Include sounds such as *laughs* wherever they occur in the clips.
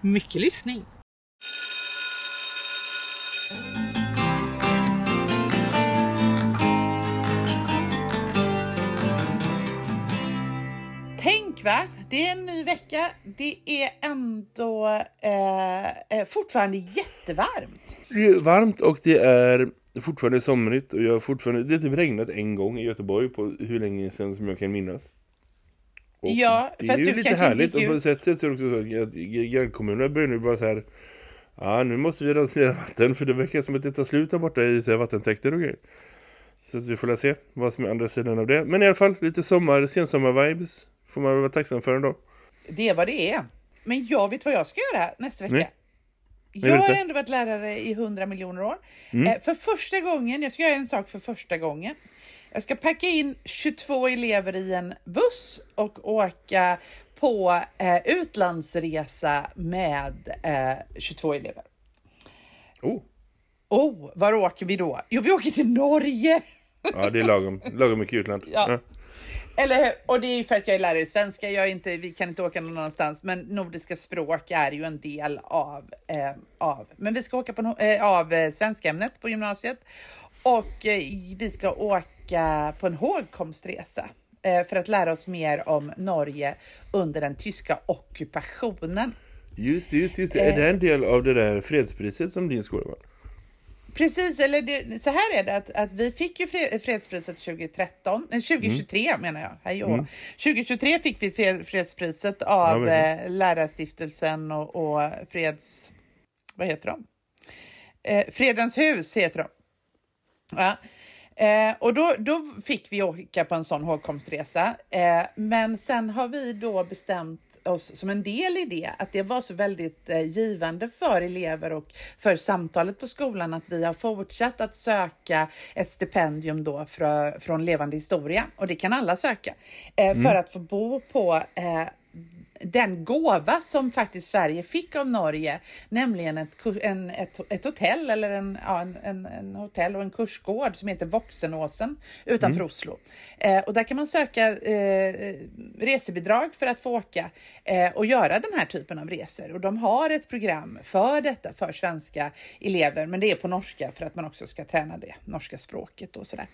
Mycket lyssning. Tänk va, det är en ny vecka. Det är ändå eh, eh, fortfarande jättevarmt. Det är varmt och det är fortfarande somrigt och jag har fortfarande, det har typ regnat en gång i Göteborg på hur länge sedan som jag kan minnas. Och Ja, det är ju lite härligt och på ett sätt så är det också så att grannkommunerna börjar nu bara så här Ja, nu måste vi ransonera vatten för det verkar som att det tar slut där borta i så här, vattentäkter och grejer. Så att vi får se vad som är andra sidan av det. Men i alla fall, lite sommar, sensommar-vibes får man väl vara tacksam för ändå. Det är vad det är. Men jag vet vad jag ska göra nästa vecka. Nej. Jag har ändå varit lärare i hundra miljoner år. Mm. Eh, för första gången, jag ska göra en sak för första gången. Jag ska packa in 22 elever i en buss och åka på eh, utlandsresa med eh, 22 elever. Oh, Oh, var åker vi då? Jo, vi åker till Norge! ja det är lagom, lagom mycket utland. Ja. Eller hur? Och det är ju för att jag är lärare i svenska. Jag är inte, vi kan inte åka någon annanstans, men nordiska språk är ju en del av, eh, av. Men vi ska åka på eh, av eh, svenskämnet på gymnasiet och eh, vi ska åka på en hågkomstresa eh, för att lära oss mer om Norge under den tyska ockupationen. Just det, just just det. Är det en del av det där fredspriset som din skola var? Precis, eller det, så här är det att, att vi fick ju fred, fredspriset 2013, eh, 2023 menar jag, hej hå. 2023 fick vi fred- fredspriset Ja, av verkligen. eh, Lärarstiftelsen och, och Freds... Vad heter de? Eh, Fredens hus heter de. Ja. Eh, och då, då fick vi åka på en sån hågkomstresa. Eh, men sen har vi då bestämt oss som en del i det att det var så väldigt eh, givande för elever och för samtalet på skolan att vi har fortsatt att söka ett stipendium då från, från Levande historia. Och det kan alla söka. Eh, för att få bo på eh, den gåva som faktiskt Sverige fick av Norge, nämligen ett, en, ett, ett hotell eller en, ja, en, en, en hotell och en kursgård som heter Voxenåsen utanför Oslo. Eh, och där kan man söka eh, resebidrag för att få åka eh, och göra den här typen av resor. Och de har ett program för detta för svenska elever, men det är på norska för att man också ska träna det norska språket och sådär.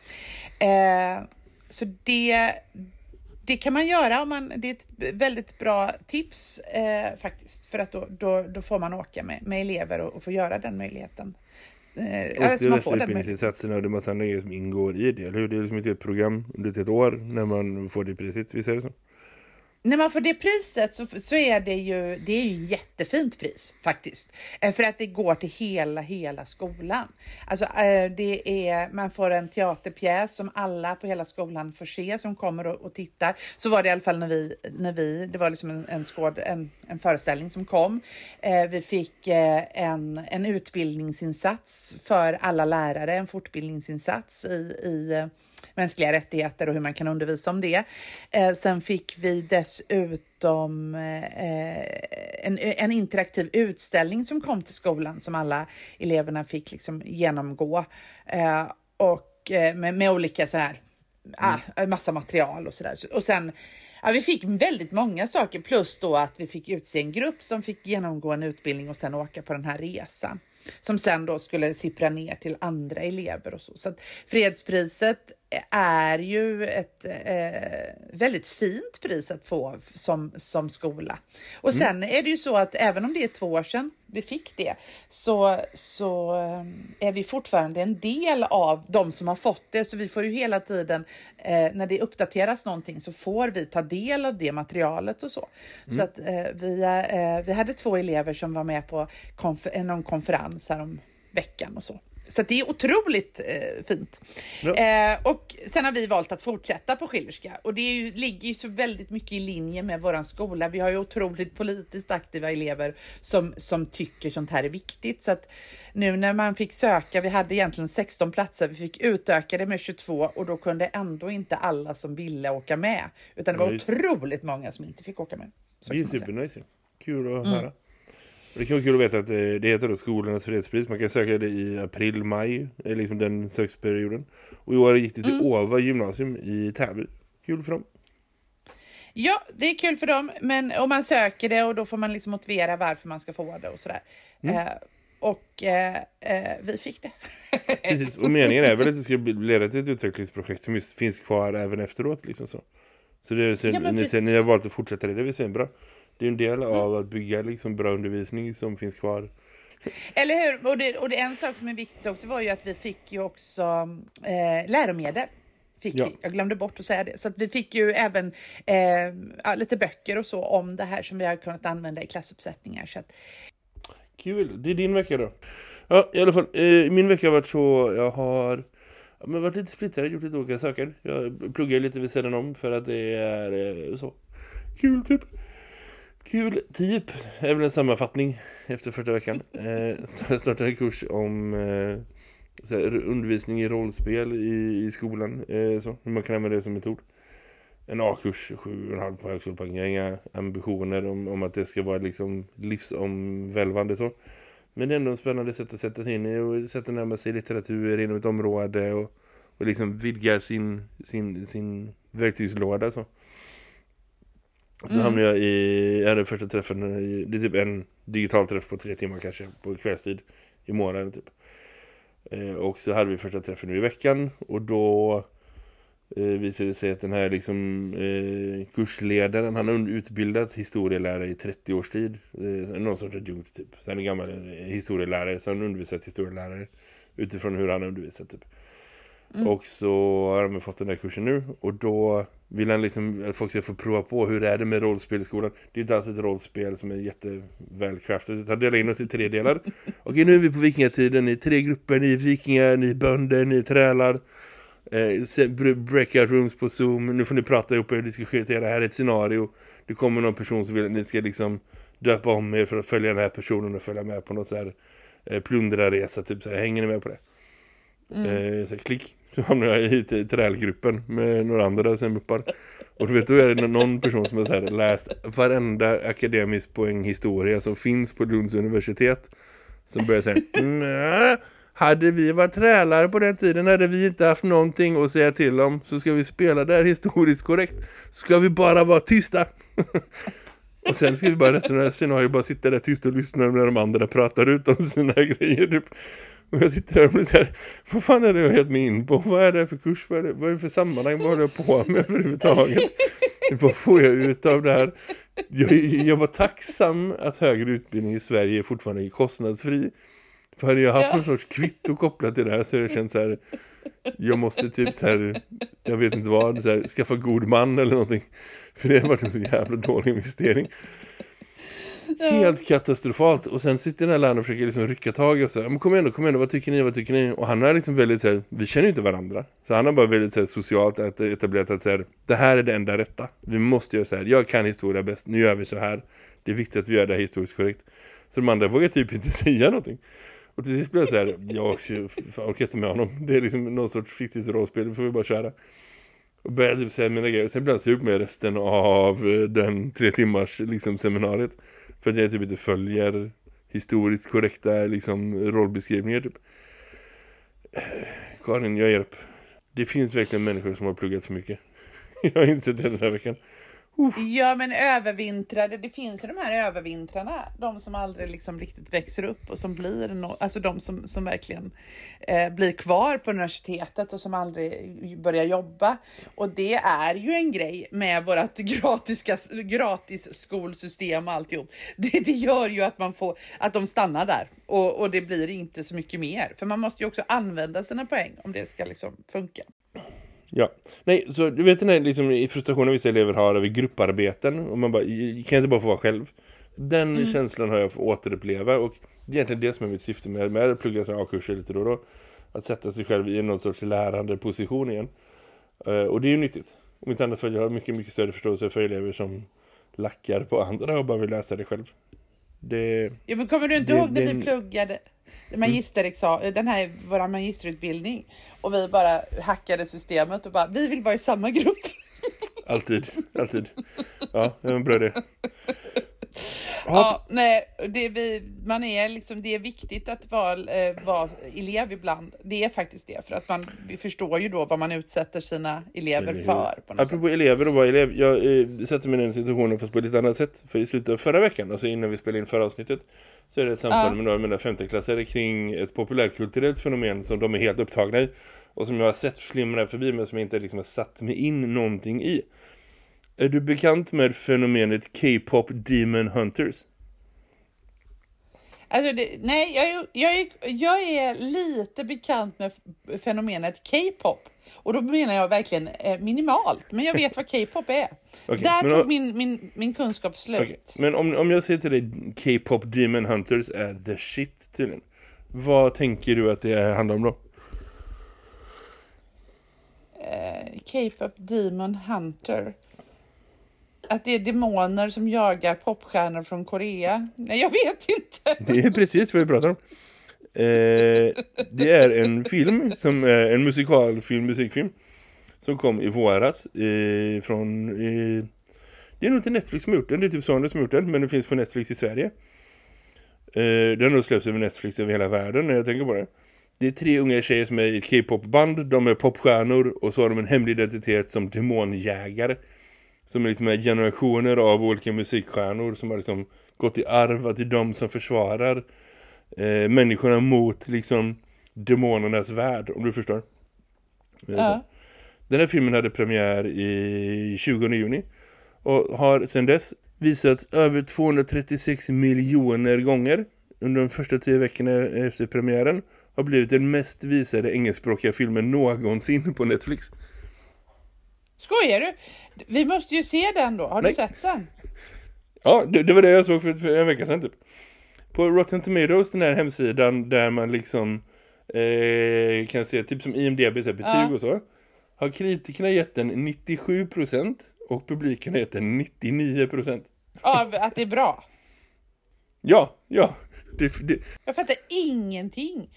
Eh, så det, det kan man göra om man, det är ett väldigt bra tips eh, faktiskt. För att då, då, då får man åka med, med elever och, och få göra den möjligheten. Eh, Och eller det man får utbildningsinsatserna och det är massa grejer som ingår i det, eller hur? Det är liksom inte ett program under ett år när man får det priset, visst är det så? När man får det priset så, så är det ju, det är ju ett jättefint pris faktiskt. Eh, för att det går till hela, hela skolan. Alltså eh, det är, man får en teaterpjäs som alla på hela skolan får se som kommer och, och tittar. Så var det i alla fall när vi, när vi det var liksom en, en, skåd, en, en föreställning som kom. Eh, vi fick en, en utbildningsinsats för alla lärare, en fortbildningsinsats i, i mänskliga rättigheter och hur man kan undervisa om det. Eh, sen fick vi dessutom eh, en, en interaktiv utställning som kom till skolan som alla eleverna fick liksom genomgå. Eh, och eh, med, med olika så här, ah, massa material och sådär. Och sen Ja, vi fick väldigt många saker plus då att vi fick utse en grupp som fick genomgå en utbildning och sen åka på den här resan som sen då skulle sippra ner till andra elever och så. Så fredspriset är ju ett eh, väldigt fint pris att få som, som skola. Och sen är det ju så att även om det är två år sedan vi fick det så, så eh, är vi fortfarande en del av de som har fått det. Så vi får ju hela tiden, eh, när det uppdateras någonting så får vi ta del av det materialet och så. Så att eh, vi, eh, vi hade två elever som var med på konf- någon konferens här om veckan och så. Så det är otroligt eh, fint. Ja. Eh, och sen har vi valt att fortsätta på Schillerska och det ju, ligger ju så väldigt mycket i linje med våran skola. Vi har ju otroligt politiskt aktiva elever som, som tycker sånt här är viktigt. Så att nu när man fick söka, vi hade egentligen 16 platser, vi fick utöka det med 22 och då kunde ändå inte alla som ville åka med. Utan det var Nej. otroligt många som inte fick åka med. Så Det är supernice. Kul att Mm. höra. Och Det kan vara kul att veta att eh, det heter då Skolornas fredspris. Man kan söka det i april, maj, är liksom den söksperioden. Och i år gick det till Mm. Åva gymnasium i Täby. Kul för dem. Ja, det är kul för dem, men om man söker det och då får man liksom motivera varför man ska få det och sådär. Eh, och eh, eh, vi fick det. *laughs* Precis. Och meningen är väl att det ska bli- leda till ett utvecklingsprojekt som just finns kvar även efteråt. Liksom så. Så det är, sen, Ja, ni, sen, ni har valt att fortsätta det, det är väl bra. Det är en del av att bygga liksom bra undervisning som finns kvar. Eller hur? Och, det, och det, en sak som är viktigt också var ju att vi fick ju också eh, läromedel. Fick Ja. vi. Jag glömde bort att säga det. Så att vi fick ju även eh, lite böcker och så om det här som vi har kunnat använda i klassuppsättningar. Så att, Kul, det är din vecka då. Ja, i alla fall. Eh, min vecka har varit så, jag har men varit lite splittrad, gjort lite olika saker. Jag pluggar lite vid sidan om för att det är eh, så. Kul typ. Kul typ är väl en sammanfattning efter första veckan. *laughs* Eh, startade en kurs om eh, undervisning i rollspel i, i skolan. Eh, så, hur man kan använda det som metod. En A-kurs, 7,5 på högskolepoäng. Jag har inga ambitioner om, om att det ska vara liksom livsomvälvande så. Men det är ändå en spännande sätt att sätta sig in i och sätta närma sig litteratur inom ett område och, och liksom vidga sin, sin, sin verktygslåda så. Så Mm. hamnade jag i, jag hade första träffen, i, det är typ en digital träff på tre timmar kanske på kvällstid i månaden typ. Eh, och så hade vi första träffen nu i veckan och då eh, visade det sig att den här liksom, eh, kursledaren, han har utbildat historielärare i 30 års tid. Eh, någon sorts adjunkt typ. Så han är gammal historielärare, så han har undervisat historielärare utifrån hur han har undervisat typ. Och så har de fått den här kursen nu och då vill han liksom att folk ska få prova på hur är det med rollspel i skolan. Det är inte alls ett rollspel som är jättevälkraftigt utan delar in oss i tre delar. *laughs* Okej, nu är vi på vikingatiden, ni är tre grupper, ni är vikingar, ni är bönder, ni är trälar. Eh, breakout rooms på Zoom, nu får ni prata ihop er diskutera, här är ett scenario. Det kommer någon person som vill att ni ska liksom döpa om er för att följa den här personen och följa med på något så här eh, plundraresa, typ så här, hänger ni med på det? Mm. Eh, så klick, så hamnar jag i trälgruppen med några andra senbuppar. Och du vet, då är det någon person som har så här, läst varenda akademisk poänghistoria som finns på Lunds universitet. Som börjar säga, mm, "Nä, hade vi varit trälare på den tiden hade vi inte haft någonting att säga till om. Så ska vi spela där historiskt korrekt. Ska vi bara vara tysta. *laughs* Och sen ska vi bara resten av det scenariot bara sitta där tyst och lyssna när de andra pratar ut om sina *laughs* grejer typ. Och jag sitter där och blir så här, vad fan är det jag gett mig in på? Vad är det för kurs? Vad är det, vad är det för sammanhang? Vad håller jag på med överhuvudtaget? Vad får jag ut av det här? Jag, jag var tacksam att högre utbildning i Sverige fortfarande är kostnadsfri. För hade jag haft Ja. någon sorts kvitto kopplat till det här så hade jag känt så här, jag måste typ så här, jag vet inte vad, så här, skaffa god man eller någonting. För det har varit en så jävla dålig investering. *laughs* Helt katastrofalt. Och sen sitter den här läraren och försöker liksom rycka tag i oss. så här, Men kom igen då, kom igen då, vad tycker ni, vad tycker ni? Och han är liksom väldigt så här, vi känner ju inte varandra. Så han har bara väldigt så här, socialt etablerat att så här, det här är det enda rätta. Vi måste göra så här, jag kan historia bäst, nu gör vi så här. Det är viktigt att vi gör det här historiskt korrekt. Så de andra vågar typ inte *laughs* säga någonting. Och till sist blev jag så här, jag fan, orkar inte med honom. Det är liksom någon sorts fiktivt rollspel, det får vi bara köra. Och började typ säga mina grejer. Sen blev jag sur med resten av eh, den tre timmars liksom, seminariet. För att jag typ inte följer historiskt korrekta liksom, rollbeskrivningar typ. Karin, jag ger upp. Det finns verkligen människor som har pluggat för mycket. *laughs* jag har insett det den här veckan. Ja, men övervintrade, det finns ju de här övervintrarna, de som aldrig liksom riktigt växer upp och som blir, no, alltså de som, som verkligen eh, blir kvar på universitetet och som aldrig börjar jobba. Och det är ju en grej med vårt gratiska, gratis skolsystem och alltihop. Det, det gör ju att man får, att de stannar där och, och det blir inte så mycket mer. För man måste ju också använda sina poäng om det ska liksom funka. Ja, nej, så du vet den här liksom, frustrationen vissa elever har över grupparbeten och man bara, kan jag inte bara få vara själv? Den känslan har jag fått återuppleva och det är egentligen det som är mitt syfte med, med att plugga sådana A-kurser lite då då. Att sätta sig själv i någon sorts lärande position igen. Eh, och det är ju nyttigt. Om inte annat för jag har mycket, mycket större förståelse för elever som lackar på andra och bara vill läsa det själv. Det, Ja, men kommer du inte Det- ihåg när det- vi pluggade magisterexamen, den här vår magisterutbildning och vi bara hackade systemet och bara vi vill vara i samma grupp. alltid, alltid. Ja, det var en bra idé. Ja, nej, det, vi, man är liksom, det är viktigt att vara, eh, vara elev ibland. Det är faktiskt det, för att man vi förstår ju då vad man utsätter sina elever för. På något sätt. Apropå elever och vara elev, jag eh, sätter mig i den situationen fast på ett lite annat sätt. För i slutet av förra veckan, alltså innan vi spelade in förra avsnittet, så är det ett samtal Ja. med några av mina femteklassare kring ett populärkulturellt fenomen som de är helt upptagna i. Och som jag har sett flimra förbi men som jag inte liksom har satt mig in någonting i. Är du bekant med fenomenet K-pop Demon Hunters? Alltså det, nej, jag är, jag, är, jag är lite bekant med fenomenet K-pop. Och då menar jag verkligen eh, minimalt, men jag vet vad K-pop är. *laughs* Okej, Där tog om- min, min, min kunskap slut. Okej, Men om, om jag säger till dig K-pop Demon Hunters är the shit tydligen. Vad tänker du att det handlar om då? Eh, K-pop Demon Hunter. Att det är demoner som jagar popstjärnor från Korea. Nej, jag vet inte. Det är precis vad vi pratar om. Eh, det är en film som är en musikalfilm, musikfilm som kom i våras eh, från eh, det är nog inte Netflix som har gjort den, det är typ Sony som har gjort den men den finns på Netflix i Sverige. Eh, den har släppts över Netflix över hela världen när jag tänker på det. Det är tre unga tjejer som är i ett K-pop-band, de är popstjärnor och så har de en hemlig identitet som demonjägare. Som är liksom är generationer av olika musikstjärnor som har liksom gått i arv att det är de som försvarar eh, människorna mot liksom demonernas värld, om du förstår. Eh. Ja. Den här filmen hade premiär i 20 juni och har sedan dess visats över 236 miljoner gånger under de första tio veckorna efter premiären. Har blivit den mest visade engelskspråkiga filmen någonsin på Netflix. Skojar du? Vi måste ju se den då. Har Nej. du sett den? Ja, det, det var det jag såg för, för en vecka sedan typ. På Rotten Tomatoes, den här hemsidan där man liksom eh, kan se, typ som IMDB, så här, betyg Ja. och så. Har kritikerna gett den 97% och publiken har gett den 99%. Av att det är bra. Ja, ja. Det, det, Jag fattar ingenting.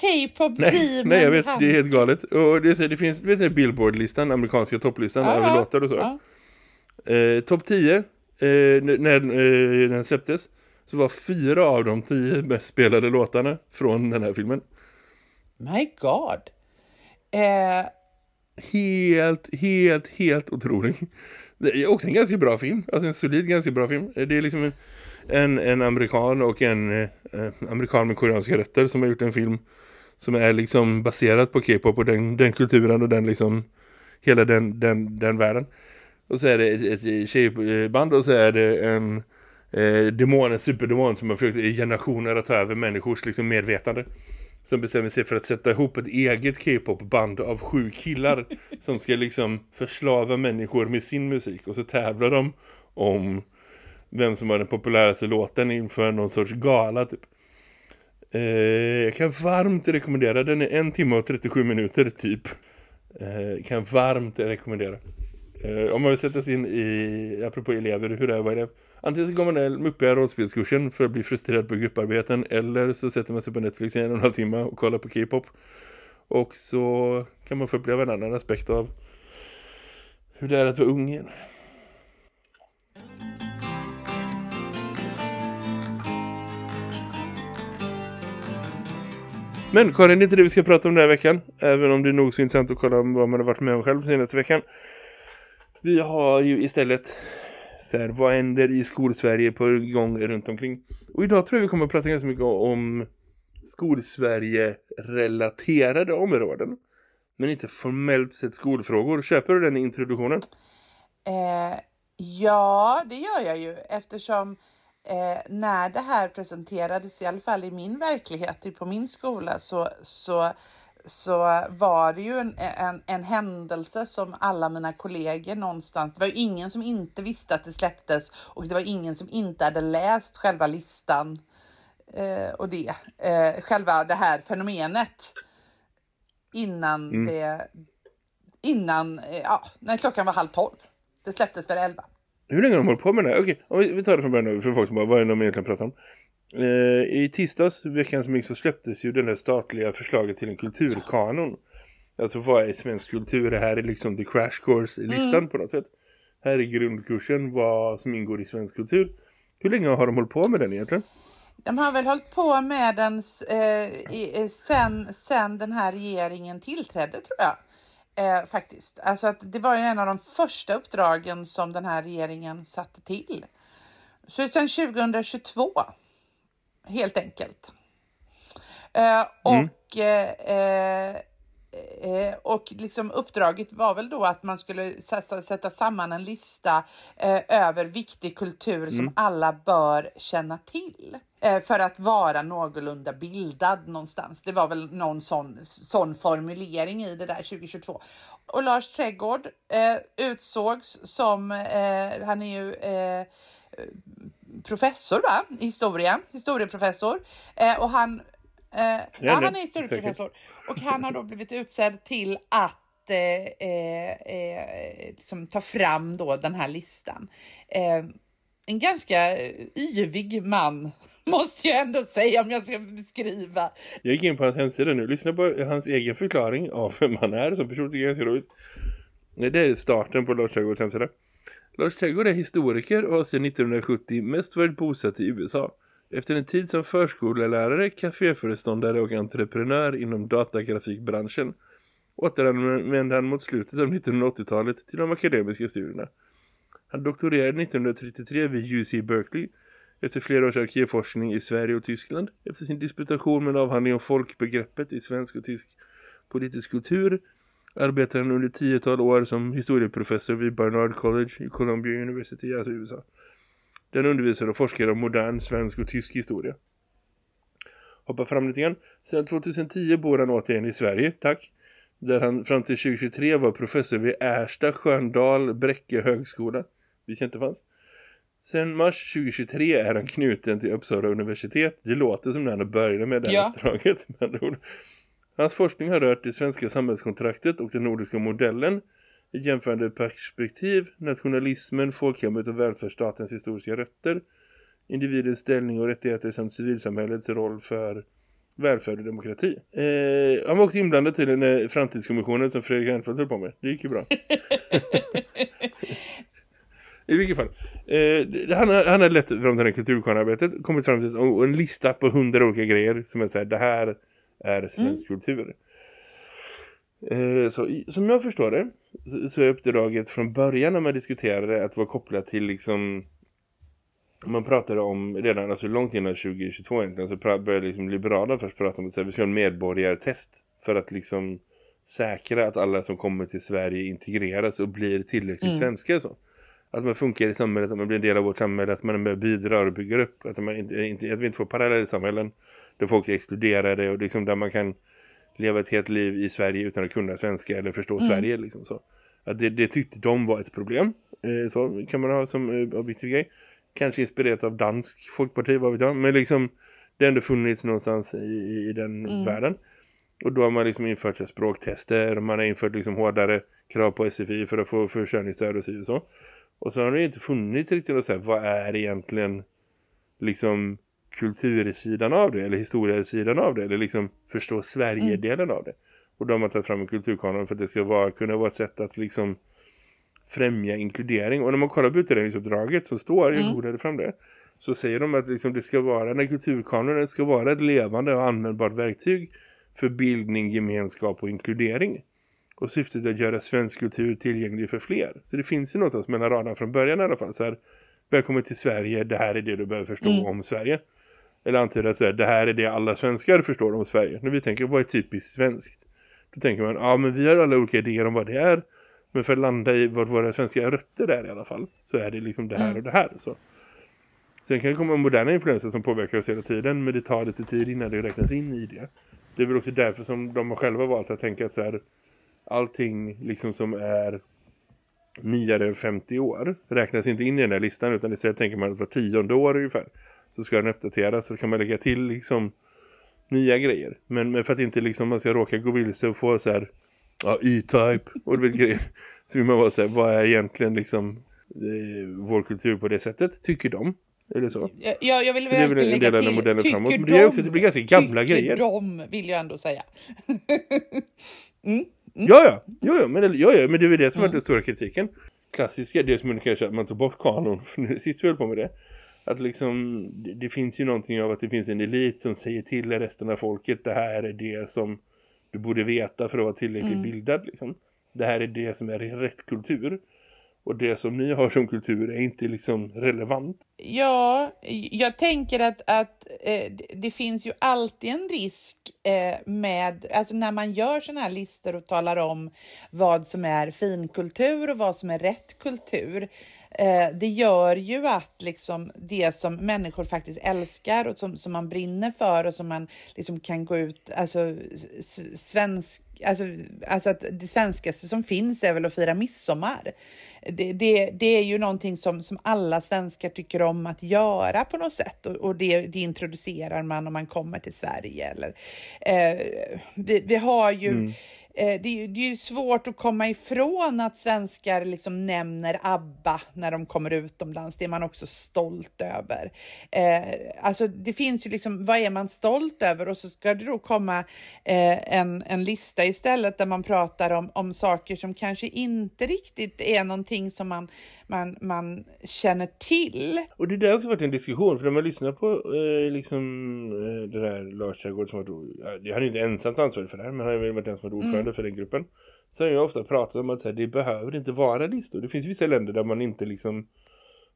K-pop nej, nej, jag vet, det är helt galet. Och det, det finns, vet du Billboard-listan, amerikanska topplistan Ja, över låtar och så. Ja. Eh, Topp 10, eh, när eh, den släpptes, så var fyra av de tio mest spelade låtarna från den här filmen. My God. Eh, Helt, helt, helt otrolig. Det är också en ganska bra film. Alltså en solid, ganska bra film. Det är liksom en, en, en amerikan och en eh, amerikan med koreanska rötter som har gjort en film som är liksom baserad på K-pop och den, den kulturen och den liksom hela den, den, den världen. Och så är det ett, ett tjejband och så är det en eh, demon, en superdemon som har försökt i generationer att ta över människors liksom medvetande. Som bestämmer sig för att sätta ihop ett eget K-pop-band av sju killar *laughs* som ska liksom förslava människor med sin musik. Och så tävlar de om vem som har den populäraste låten inför någon sorts gala typ. Eh, jag kan varmt rekommendera, den är en timme och 37 minuter typ. Eh, kan varmt rekommendera. Eh, om man vill sätta sig in i, apropå elever, hur det är vad är det Antingen så går man den muppiga rollspelskursen för att bli frustrerad på grupparbeten eller så sätter man sig på Netflix i en och en halv timme och kollar på K-pop. Och så kan man få uppleva en annan aspekt av hur det är att vara ung igen. Men Karin, det är inte det vi ska prata om den här veckan. Även om det är nog så intressant att kolla vad man har varit med om själv senaste veckan. Vi har ju istället så här, vad händer i skolsverige på gång runt omkring. Och idag tror jag vi kommer att prata ganska mycket om skolsverige-relaterade områden. Men inte formellt sett skolfrågor. Köper du den introduktionen? eh, ja, det gör jag ju eftersom eh, när det här presenterades, i alla fall i min verklighet på min skola, så, så så var det ju en, en, en händelse som alla mina kollegor någonstans, det var ju ingen som inte visste att det släpptes och det var ingen som inte hade läst själva listan eh, och det, eh, själva det här fenomenet innan Mm. det, innan, eh, ja, när klockan var halv tolv. Det släpptes väl elva. Hur länge har de hållit på med det här? Okej, om vi, tar det från början nu för folk som bara, vad är det de egentligen pratar om? Eh, I tisdags, veckan som gick, så släpptes ju det där statliga förslaget till en kulturkanon. Alltså vad är svensk kultur? Det här är liksom the crash course i listan på något sätt. Här är grundkursen, vad som ingår i svensk kultur. Hur länge har de hållit på med den egentligen? De har väl hållit på med den eh, i, eh, sen, sen den här regeringen tillträdde tror jag. Eh, faktiskt. Alltså att det var ju en av de första uppdragen som den här regeringen satte till. Så sen 2022. Helt enkelt. Eh, och eh, eh, och liksom uppdraget var väl då att man skulle sätta, sätta samman en lista eh, över viktig kultur som alla bör känna till. Eh, för att vara någorlunda bildad någonstans. Det var väl någon sån, sån formulering i det där 2022. Och Lars Trädgård eh, utsågs som, eh, han är ju eh, professor va? historia, historieprofessor. Och han, eh, ja, det, han är historieprofessor. Och han har då blivit utsedd till att eh, eh, liksom ta fram då den här listan. En ganska yvig man, *laughs* måste jag ändå säga om jag ska beskriva. Jag gick in på hans hemsida nu. Lyssna på hans egen förklaring av vem han är som person. tycker jag är ganska roligt. Det är starten på Lars Trädgårds hemsida. Lars Trädgård är historiker och har sedan 1970 mest varit bosatt i USA. Efter en tid som förskollärare, kaféföreståndare och entreprenör inom datagrafikbranschen återanvände han mot slutet av 1980-talet till de akademiska studierna. Han doktorerade 1933 vid UC Berkeley efter flera års arkivforskning i Sverige och Tyskland. Efter sin disputation med en avhandling om folkbegreppet i svensk och tysk politisk kultur arbetade han under tiotal år som historieprofessor vid Barnard College i Columbia University, alltså USA. Den undervisar och forskar om modern svensk och tysk historia. Hoppa fram lite grann. Sedan 2010 bor han återigen i Sverige, tack. Där han fram till 2023 var professor vid Ersta Sköndal Bräcke högskola. Vi inte fanns. Sen mars 2023 är han knuten till Uppsala universitet. Det låter som när han började med det här Ja. uppdraget. Hans forskning har rört det svenska samhällskontraktet och den nordiska modellen. I jämförande perspektiv, nationalismen, folkhemmet och välfärdsstatens historiska rötter. Individens ställning och rättigheter samt civilsamhällets roll för välfärd och demokrati. Eh, han var också inblandad till den eh, framtidskommissionen som Fredrik Reinfeldt höll på med. Det gick ju bra. *laughs* I vilket fall. Eh, han, har- han har lett fram till det här kulturkonarbetet. Kommit fram till en, en lista på hundra olika grejer. Som är så här, det här är svensk kultur. Eh, så som jag förstår det. Så, är uppdraget från början när man diskuterade att vara kopplat till liksom. Man pratade om redan alltså långt innan 2022 egentligen. Så började liksom Liberalerna först prata om att vi ska ha en medborgartest. För att liksom säkra att alla som kommer till Sverige integreras och blir tillräckligt svenskar så. Att man funkar i samhället, att man blir en del av vårt samhälle, att man bidrar och bygger upp. Att, man inte, inte, att vi inte får parallella samhällen där folk är exkluderade och liksom där man kan leva ett helt liv i Sverige utan att kunna svenska eller förstå Sverige. Liksom så. Att det, det tyckte de var ett problem. Eh, så kan man ha som eh, objektiv grej. Kanske inspirerat av dansk folkparti, vad vet jag. Men liksom det har ändå funnits någonstans i, i, i den världen. Och då har man liksom infört så språktester och man har infört liksom hårdare krav på SFI för att få försörjningsstöd och så. Och så har det inte funnits riktigt att säga vad är egentligen liksom kultursidan av det eller historiesidan av det eller liksom förstå Sverige-delen av det. Och då har man tagit fram en kulturkanon för att det ska vara, kunna vara ett sätt att liksom främja inkludering. Och när man kollar på utredningsuppdraget så står, jag godade fram det, så säger de att liksom det ska vara, när kulturkanonen ska vara ett levande och användbart verktyg för bildning, gemenskap och inkludering. Och syftet är att göra svensk kultur tillgänglig för fler. Så det finns ju någonstans mellan raderna från början i alla fall. Så här, välkommen till Sverige, det här är det du behöver förstå om Sverige. Eller antyda att så här, det här är det alla svenskar förstår om Sverige. När vi tänker, vad är typiskt svenskt? Då tänker man, ja men vi har alla olika idéer om vad det är. Men för att landa i vad våra svenska rötter är i alla fall. Så är det liksom det här och det här. Så. Sen kan det komma moderna influenser som påverkar oss hela tiden. Men det tar lite tid innan det räknas in i det. Det är väl också därför som de har själva valt att tänka att så här, allting liksom som är nyare än 50 år räknas inte in i den här listan utan istället tänker man att var tionde år ungefär så ska den uppdateras så kan man lägga till liksom nya grejer. Men, men för att inte liksom man ska råka gå vilse och få så här ja, E-Type och det grejer. Så vill man vara så här, vad är egentligen liksom eh, vår kultur på det sättet? Tycker de? Eller så? Ja, jag vill Så det är väl en del av den modellen framåt. Men det är också att det blir ganska gamla tycker grejer. de, vill jag ändå säga. *laughs* Ja, ja. Jo, jo, men, det- ja, ja, men det är väl det som Mm. är den stora kritiken. Klassiska, det som är kanske att man tar bort kanon. Sist vi höll på med det. Att liksom, det, finns ju någonting av att det finns en elit som säger till resten av folket. Det här är det som du borde veta för att vara tillräckligt Mm. bildad. Liksom. Det här är det som är rätt kultur. Och det som ni har som kultur är inte liksom relevant. Ja, jag tänker att, att eh, det- finns ju alltid en risk eh, med, alltså när man gör sådana här listor och talar om vad som är finkultur och vad som är rätt kultur. Eh, det gör ju att liksom det som människor faktiskt älskar och som, som man brinner för och som man liksom kan gå ut, alltså svensk Alltså, alltså att det svenskaste som finns är väl att fira midsommar. Det, det, det är ju någonting som, som alla svenskar tycker om att göra på något sätt och, och det, det introducerar man om man kommer till Sverige. Eller, eh, vi, vi har ju mm. Eh, det, är ju, det är svårt att komma ifrån att svenskar liksom nämner ABBA när de kommer utomlands. Det är man också stolt över. Eh, alltså det finns ju liksom, vad är man stolt över? Och så ska det då komma eh, en, en lista istället där man pratar om, om saker som kanske inte riktigt är någonting som man, man, man känner till. Och det där har också varit en diskussion för när man lyssnar på eh, liksom eh, det där Lars Trädgård som varit, han är inte ensamt ansvarig för det här men han har varit den som varit ordförande för den gruppen. Så har jag ofta pratat om att så här, det behöver inte vara listor. Det finns vissa länder där man inte liksom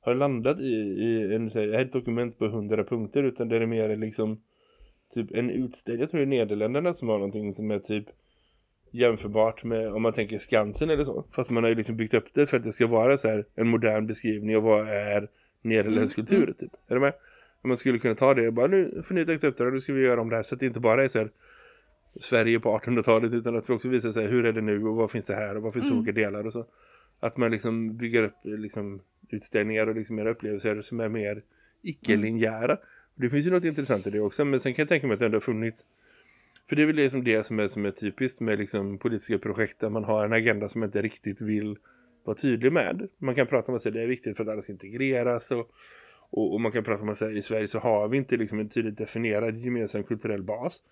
har landat i, i en, så här, ett dokument på hundra punkter utan där det är mer liksom typ en utställning. Jag tror det är Nederländerna som har någonting som är typ jämförbart med om man tänker Skansen eller så. Fast man har ju liksom byggt upp det för att det ska vara så här en modern beskrivning av vad är nederländsk Mm, kultur typ. Är du med? Om man skulle kunna ta det och bara nu får ni det och nu ska vi göra om det här så att det inte bara är så här Sverige på 1800-talet utan att vi också visar sig hur är det nu och vad finns det här och vad finns Mm. olika delar och så. Att man liksom bygger upp liksom utställningar och liksom mer upplevelser som är mer icke-linjära. Det finns ju något intressant i det också men sen kan jag tänka mig att det ändå har funnits för det är väl det som, det som, är, som är typiskt med liksom politiska projekt där man har en agenda som inte riktigt vill vara tydlig med. Man kan prata om att det är viktigt för att alla ska integreras och, och, och man kan prata om att i Sverige så har vi inte liksom en tydligt definierad gemensam kulturell bas.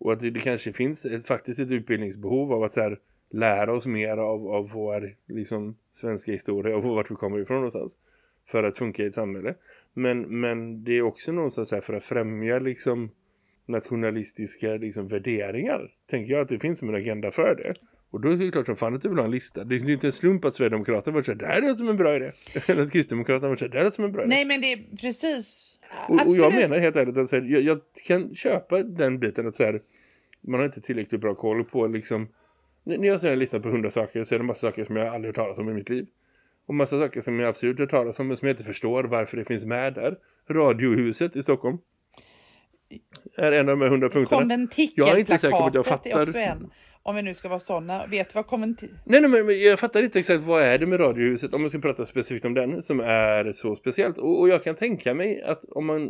Och att det, det kanske finns ett, faktiskt ett utbildningsbehov av att så här, lära oss mer av, av vår liksom, svenska historia och vart vi kommer ifrån någonstans. För att funka i ett samhälle. Men, men det är också någonstans här för att främja liksom nationalistiska liksom, värderingar. Tänker jag att det finns som en agenda för det. Och då är det klart som fan att du vill ha en lista. Det är inte en slump att Sverigedemokraterna var så här, det här är som en bra idé. *laughs* Eller att Kristdemokraterna var så här, det här är som en bra idé. Nej, men det är precis. Och, och jag menar helt ärligt att här, jag, jag kan köpa den biten att så här, man har inte tillräckligt bra koll på liksom, när jag ser en lista på hundra saker så är det massa saker som jag aldrig hört talas om i mitt liv. Och massa saker som jag absolut hört talas om men som jag inte förstår varför det finns med där. Radiohuset i Stockholm. Är en av de här hundra punkterna. Jag är inte säker på att jag Konventikelplakatet är fattar. också en. Om vi nu ska vara sådana. Vet du vad konventi... Nej, nej, men jag fattar inte exakt vad är det med Radiohuset om man ska prata specifikt om den som är så speciellt. Och, och jag kan tänka mig att om man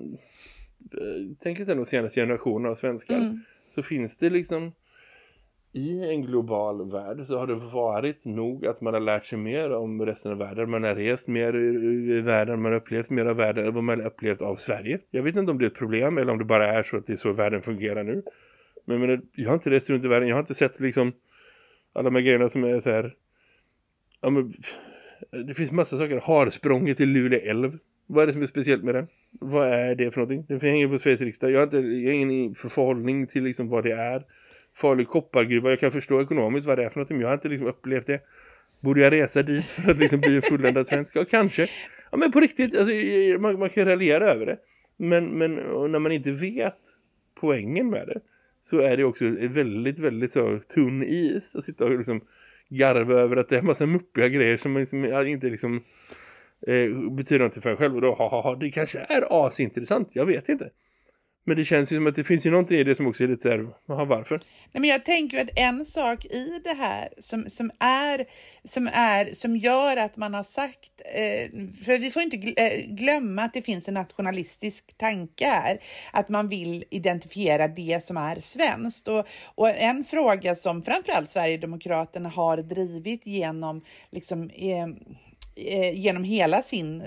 eh, tänker sig de senaste generationerna av svenskar Mm. så finns det liksom i en global värld så har det varit nog att man har lärt sig mer om resten av världen. Man har rest mer i, världen, man har upplevt mer av världen än vad man har upplevt av Sverige. Jag vet inte om det är ett problem eller om det bara är så att det är så världen fungerar nu. Men, jag menar, jag har inte rest runt i världen, jag har inte sett liksom alla de här grejerna som är så här ja, men, det finns massa saker. Harsprånget i Luleå älv. Vad är det som är speciellt med det? Vad är det för någonting? Det hänger på Sveriges riksdag. Jag har, inte, jag har ingen förhållning till liksom vad det är. Farlig koppargruva. Jag kan förstå ekonomiskt vad det är för någonting. Men jag har inte liksom upplevt det. Borde jag resa dit för att liksom bli en fulländad svensk? Ja, kanske. Ja, men på riktigt. Alltså, man, man kan raljera över det. Men, men när man inte vet poängen med det så är det också väldigt, väldigt så tunn is att sitta och liksom garva över att det är en massa muppiga grejer som liksom, inte liksom eh, betyder något för en själv och då, ha, ha, ha, det kanske är asintressant, jag vet inte. Men det känns ju som att det finns ju någonting i det som också är lite där, aha, varför? Nej, men jag tänker ju att en sak i det här som, som, är, som, är, som gör att man har sagt, eh, för vi får inte eh, glömma att det finns en nationalistisk tanke här, att man vill identifiera det som är svenskt. Och, och en fråga som framförallt Sverigedemokraterna har drivit genom liksom, eh, genom hela sin,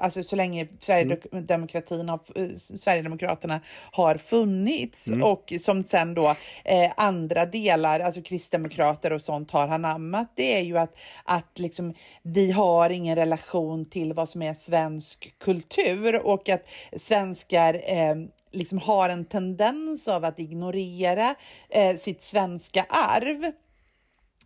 alltså så länge Sverigedemokratin har, eh, Sverigedemokraterna har funnits och som sen då eh, andra delar, alltså kristdemokrater och sånt har anammat, det är ju att, att liksom, vi har ingen relation till vad som är svensk kultur och att svenskar eh, liksom har en tendens av att ignorera eh, sitt svenska arv.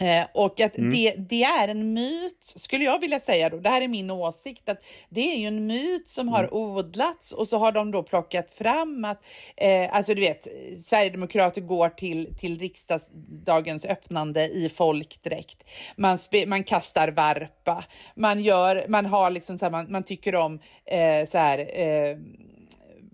Eh, och att det, det är en myt, skulle jag vilja säga då, det här är min åsikt, att det är ju en myt som har odlats och så har de då plockat fram att, eh, alltså du vet, Sverigedemokrater går till, till riksdagens öppnande i folkdräkt, man, spe, man kastar varpa, man gör, man har liksom så här, man, man tycker om eh, så här, eh,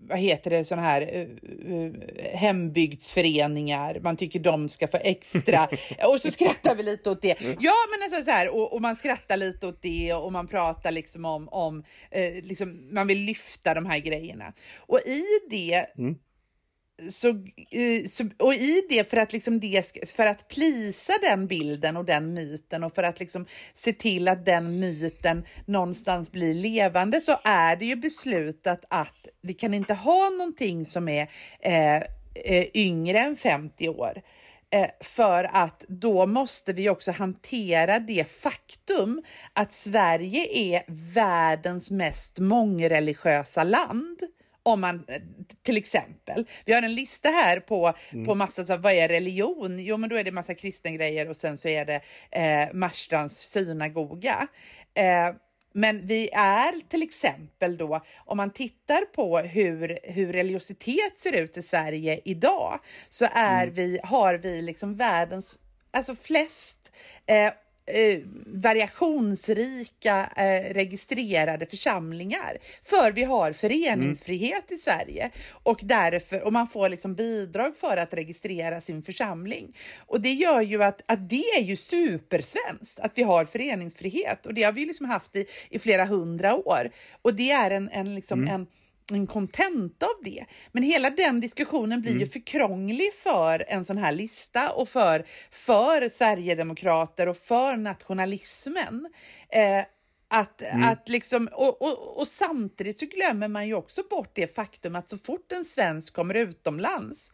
vad heter det, sådana här uh, hembygdsföreningar. Man tycker de ska få extra. *laughs* och så skrattar vi lite åt det. Ja, men alltså så här, och, och man skrattar lite åt det och man pratar liksom om, om uh, liksom, man vill lyfta de här grejerna. Och i det så, så, och i det för att, liksom det, för att plisa den bilden och den myten och för att liksom se till att den myten någonstans blir levande så är det ju beslutat att vi kan inte ha någonting som är eh, eh, yngre än 50 år. Eh, för att då måste vi också hantera det faktum att Sverige är världens mest mångreligiösa land. Om man eh, till exempel, vi har en lista här på, på massa, så, vad är religion? Jo, men då är det massa kristna grejer och sen så är det eh, Marstrands synagoga. Eh, men vi är till exempel då, om man tittar på hur, hur religiositet ser ut i Sverige idag, så är vi, har vi liksom världens, alltså flest eh, eh, variationsrika eh, registrerade församlingar. För vi har föreningsfrihet i Sverige och därför, och man får liksom bidrag för att registrera sin församling. Och det gör ju att, att det är ju supersvenskt att vi har föreningsfrihet och det har vi liksom haft i, i flera hundra år. Och det är en, en, liksom en en content av det. Men hela den diskussionen blir ju för krånglig för en sån här lista och för, för Sverigedemokrater och för nationalismen. Eh, att, att liksom, och, och, och samtidigt så glömmer man ju också bort det faktum att så fort en svensk kommer utomlands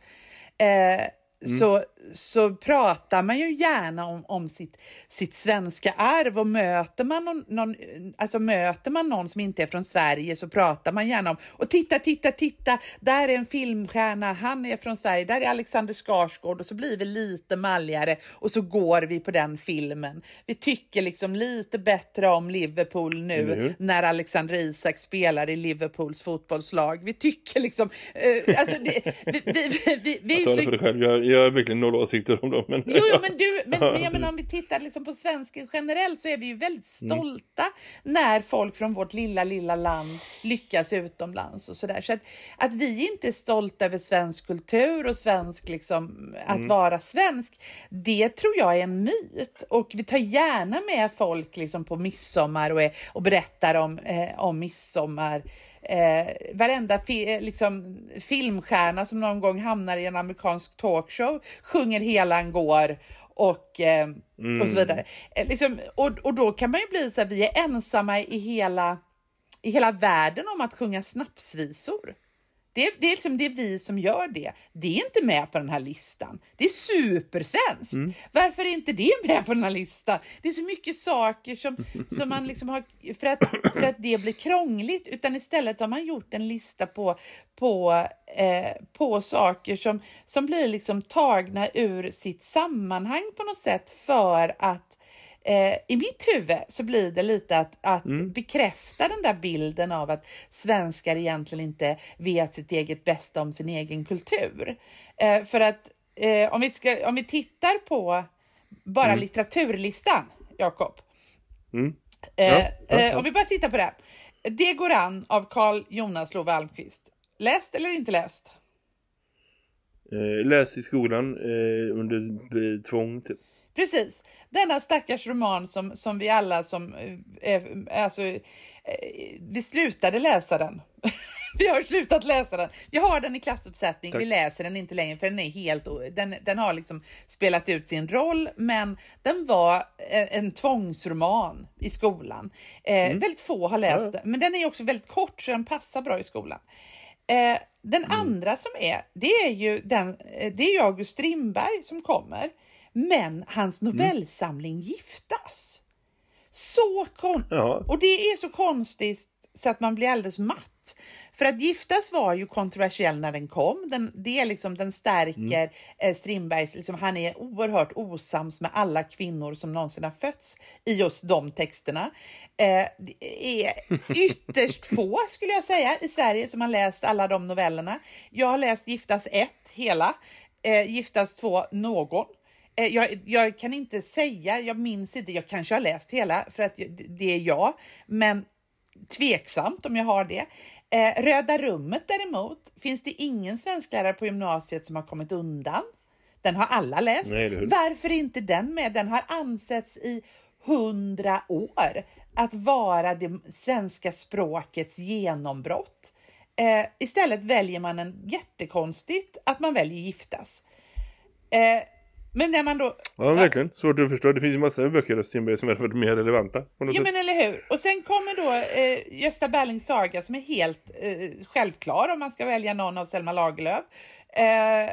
eh, så, så pratar man ju gärna om, om sitt, sitt svenska arv och möter man någon, någon, alltså möter man någon som inte är från Sverige så pratar man gärna om och titta, titta, titta, där är en filmstjärna, han är från Sverige, där är Alexander Skarsgård och så blir vi lite malligare och så går vi på den filmen. Vi tycker liksom lite bättre om Liverpool nu Nu. när Alexander Isak spelar i Liverpools fotbollslag. Vi tycker liksom, eh, alltså det, vi, vi, vi, vi, vi själv. Jag, har verkligen noll åsikter om dem. Men, Jo, jo, men, du, *laughs* men, Ja, men, jag menar, om vi tittar liksom på svensken generellt så är vi ju väldigt stolta när folk från vårt lilla, lilla land lyckas utomlands och sådär. Så att, att vi inte är stolta över svensk kultur och svensk, liksom, att vara svensk, det tror jag är en myt. Och vi tar gärna med folk liksom, på midsommar och, är, och berättar om, eh, om midsommar. Eh, varenda fi, eh, liksom, filmstjärna som någon gång hamnar i en amerikansk talkshow sjunger Helan går och, eh, och så vidare. Eh, liksom, och, och då kan man ju bli så här, vi är ensamma i hela, i hela världen om att sjunga snapsvisor. Det är, det, är liksom, det är vi som gör det. Det är inte med på den här listan. Det är supersvenskt. Varför är inte det med på den här listan? Det är så mycket saker som, som man liksom har... För att, för att det blir krångligt. Utan istället har man gjort en lista på, på, eh, på saker som, som blir liksom tagna ur sitt sammanhang på något sätt för att Eh, I mitt huvud så blir det lite att, att bekräfta den där bilden av att svenskar egentligen inte vet sitt eget bästa om sin egen kultur. Eh, för att eh, om, vi ska, om vi tittar på bara litteraturlistan, Jakob. Mm. Eh, Ja, ja, eh, ja. om vi bara tittar på det. Det går an av Carl Jonas Love Almqvist. Läst eller inte läst? Eh, läs i skolan under tvång typ. Precis. Denna stackars roman som, som vi alla som... Eh, alltså, eh, vi slutade läsa den. *laughs* vi har slutat läsa den. Vi har den i klassuppsättning. Tack. Vi läser den inte längre för den är helt... Den, den har liksom spelat ut sin roll, men den var eh, en tvångsroman i skolan. Eh, Väldigt få har läst Mm. Ja. den, men den är också väldigt kort så den passar bra i skolan. Eh, den Mm. andra som är, det är ju den, eh, det är ju August Strindberg som kommer. Men Mm. hans novellsamling Giftas. Så kon- Ja. Och det är så konstigt så att man blir alldeles matt. För att Giftas var ju kontroversiell när den kom. Den, det är liksom, den stärker eh, Strindbergs, liksom, han är oerhört osams med alla kvinnor som någonsin har fötts i just de texterna. Eh, det är ytterst få skulle jag säga i Sverige som har läst alla de novellerna. Jag har läst Giftas 1 hela, eh, Giftas 2 någon. Eh, Jag, jag kan inte säga, jag minns inte, jag kanske har läst hela för att det är jag, men tveksamt om jag har det. Eh, Röda rummet däremot finns det ingen svensklärare på gymnasiet som har kommit undan. Den har alla läst. Nej? Varför inte den med? Den har ansetts i hundra år att vara det svenska språkets genombrott. Eh, istället väljer man en jättekonstigt att man väljer giftas. Eh, men när man då... Ja, verkligen. Svårt att förstå. Det finns ju massor av böcker av Strindberg som hade varit mer relevanta. Ja sätt. men eller hur. Och sen kommer då eh, Gösta Berlings saga som är helt eh, självklar om man ska välja någon av Selma Lagerlöf. Eh,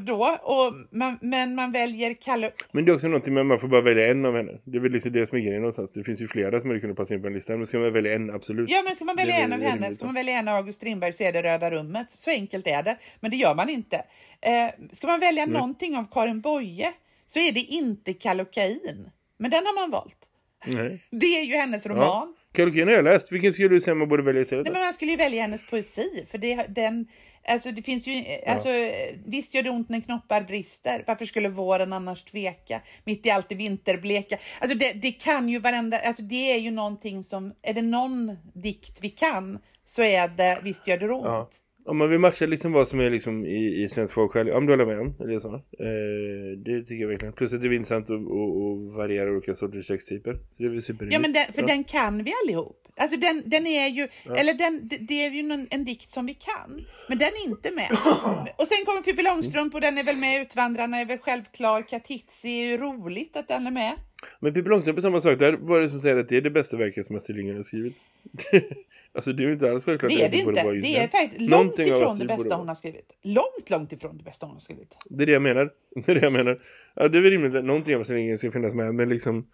då, och man, men man väljer Kalle... Men det är också någonting med man får bara välja en av henne. Det är väl liksom det som är grejen någonstans. Det finns ju flera som hade kunnat passa in på en lista. Men ska man välja en, absolut. Ja men ska man välja en av henne, ska man välja en av August Strindberg så är det Röda rummet. Så enkelt är det. Men det gör man inte. Eh, ska man välja någonting av Karin Boye så är det inte Kallocain. Men den har man valt. Nej. *laughs* Det är ju hennes roman. Kallocain har jag läst. Vilken skulle du säga man borde välja istället? Nej, men man skulle ju välja hennes poesi, för det, den, alltså det finns ju, alltså, visst gör det ont när knoppar brister, varför skulle våren annars tveka, mitt i allt det vinterbleka, alltså det, det kan ju varenda, alltså det är ju någonting som, är det någon dikt vi kan, så är det visst gör det ont. Ja. Om man vill matcha liksom vad som är liksom i, i svensk folksjäl, om du håller med om, eller jag sa. Eh, det tycker jag verkligen. Plus att det är intressant att, att, att variera olika sorters texttyper. Så det är superrimligt. Ja men den, för Ja. den kan vi allihop. Alltså den, den är ju, eller den, det, det är ju någon, en dikt som vi kan. Men den är inte med. *laughs* Och sen kommer Pippi Långstrump och den är väl med, Utvandrarna är väl självklar, Katitzi är ju roligt att den är med. Men Pippi Långstrump är samma sak där. Vad är det som säger att det är det bästa verket som Astrid Lindgren har skrivit? *laughs* alltså det är ju inte alls självklart. Det är det inte. Det är faktiskt långt Någonting ifrån det bästa hon har skrivit. Långt, långt ifrån det bästa hon har skrivit. Det är det jag menar. *laughs* Det är det jag menar. Ja, det är väl rimligt att någonting av Astrid Lindgren ska finnas med. Men liksom...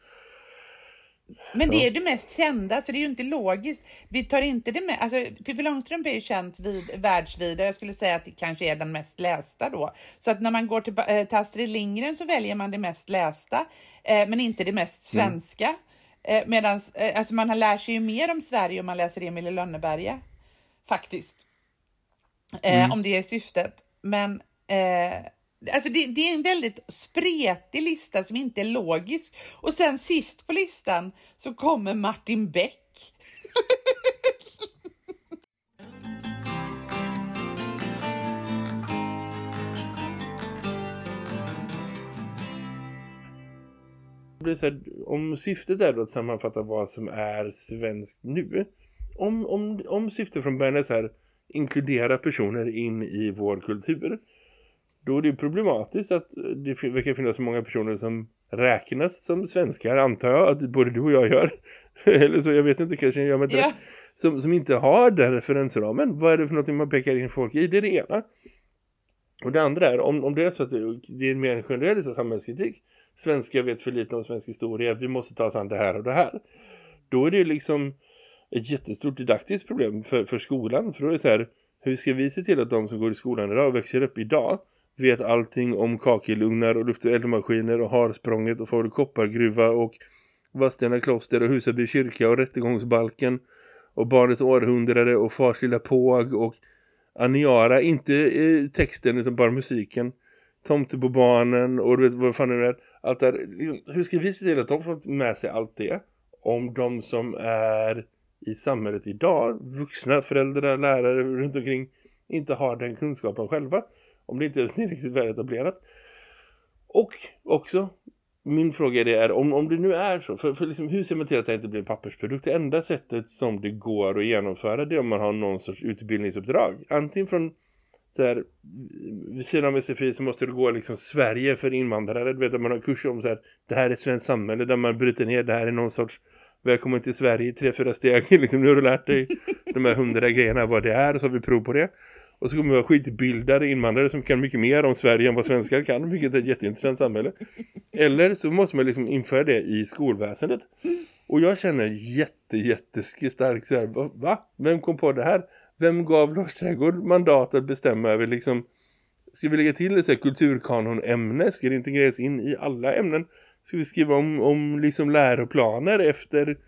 Men det är det mest kända, så det är ju inte logiskt. Vi tar inte det med, alltså Pippi Långstrump är ju känt vid, världsvid och jag skulle säga att det kanske är den mest lästa då. Så att när man går till, eh, till Astrid Lindgren så väljer man det mest lästa, eh, men inte det mest svenska. Eh, Medan, eh, alltså man lärt sig ju mer om Sverige om man läser Emil i Lönneberga. Faktiskt. Eh, Om det är syftet. Men eh, alltså det, det är en väldigt spretig lista som inte är logisk. Och sen sist på listan så kommer Martin Beck. Blir så här, om syftet är då att sammanfatta vad som är svenskt nu. Om, om, om syftet från början är så här, inkludera personer in i vår kultur. Då är det problematiskt att det verkar finnas så många personer som räknas som svenskar, antar jag att både du och jag gör. *laughs* Eller så, jag vet inte, kanske jag gör Ja. det. Som, som inte har den referensramen. Vad är det för någonting man pekar in folk i? Det är det ena. Och det andra är, om, om det är så att det, det är mer en generell samhällskritik. Svenskar vet för lite om svensk historia. Vi måste ta oss an det här och det här. Då är det liksom ett jättestort didaktiskt problem för, för skolan. För då är det så här, hur ska vi se till att de som går i skolan idag och växer upp idag vet allting om kakelugnar och luft- och eldmaskiner och harsprånget och Falu koppargruva och Vadstena kloster och Husaby kyrka och rättegångsbalken och barnets århundrade och fars lilla påg och Aniara, inte eh, texten utan bara musiken. Tomte på barnen och du vet vad fan det är. Allt där. Hur ska vi se till att de får med sig allt det om de som är i samhället idag, vuxna, föräldrar, lärare runt omkring inte har den kunskapen själva. Om det inte är *laughs* riktigt väl etablerat. Och också, min fråga är det är, om, om det nu är så, för, för liksom, hur ser man till att det inte blir en pappersprodukt? Det enda sättet som det går att genomföra det är om man har någon sorts utbildningsuppdrag. Antingen från så här, vid sidan av SFI så måste det gå liksom Sverige för invandrare. Du vet att man har kurser om så här, det här är svenskt samhälle där man bryter ner, det här är någon sorts välkommen till Sverige, tre, fyra steg. *laughs* liksom, nu har du lärt dig de här hundra grejerna vad det är, Och så har vi prov på det. Och så kommer vi ha skitbildade invandrare som kan mycket mer om Sverige än vad svenskar kan, vilket är ett jätteintressant samhälle. Eller så måste man liksom införa det i skolväsendet. Och jag känner jätte, jättestark så här, va? va? Vem kom på det här? Vem gav Lars Trädgård mandat att bestämma över liksom, ska vi lägga till ett kulturkanonämne? Ska det integreras in i alla ämnen? Ska vi skriva om, om liksom läroplaner efter